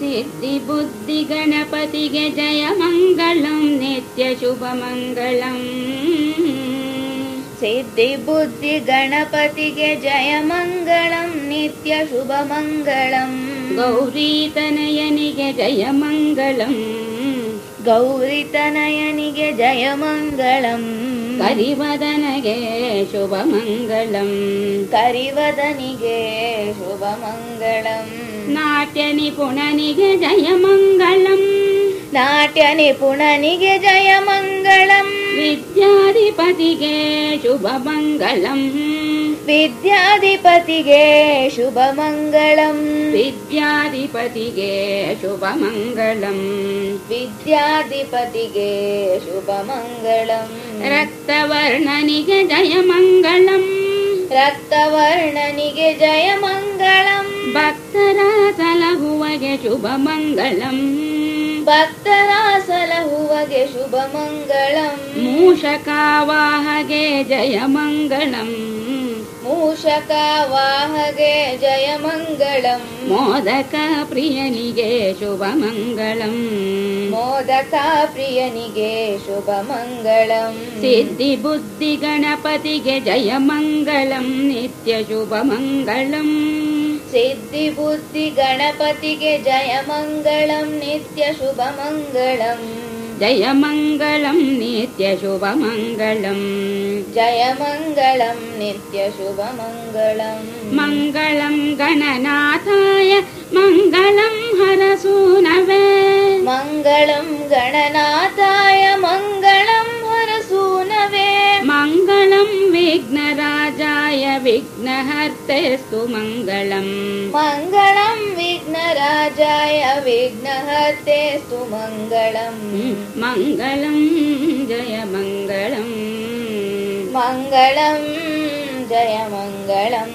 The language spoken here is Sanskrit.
सिद्धिबुद्धिगणपतिगे जयमङ्गलं नित्यशुभमङ्गलम्। सिद्धिबुद्धिगणपतिगे जयमङ्गलं नित्यशुभमङ्गलम्। गौरीतनयनिगे जयमङ्गलम्। गौरितनयनिगे जयमङ्गलम्। करिवदनगे शुभमङ्गलम्। करिवदनिगे शुभमङ्गलम् नाट्यनिपुणनिगे जयमङ्गलम् नाट्यनिपुणनिगे जयमङ्गलम् विद्याधिपतिगे शुभमङ्गलम् विद्याधिपतिगे शुभमङ्गलम् विद्याधिपतिगे शुभमङ्गलम् विद्याधिपतिगे शुभमङ्गलम् रक्तवर्णनिगे जयमङ्गलम् रक्तवर्णनिगे जयमङ्गलम्। भक्तरासलहुवगे शुभमङ्गलम्। भक्तरासलहुवगे शुभमङ्गलम्। मूषकावाहगे जयमङ्गलम्। मूषकावाहगे जयमङ्गलम्। मोदकप्रियनिगे शुभमङ्गलम् मोदकाप्रियनिगे शुभमङ्गलम्। सिद्धिबुद्धिगणपतिगे जयमङ्गलम् नित्यशुभमङ्गलम् सिद्धिबुद्धिगणपतिगे जयमङ्गलम् नित्यशुभमङ्गलम् जयमङ्गलम् नित्यशुभमङ्गलम् जयमङ्गलम् नित्यशुभमङ्गलम् मङ्गलं गणनाथाय गणनाथाय मङ्गलं हरसूनवे मङ्गलं विघ्नराजाय विघ्नहर्तेस्तु मङ्गलम् मङ्गलं विघ्नराजाय विघ्नहर्तेस्तु मङ्गलम् मङ्गलं जय मङ्गलम् मङ्गलं जय मङ्गलम्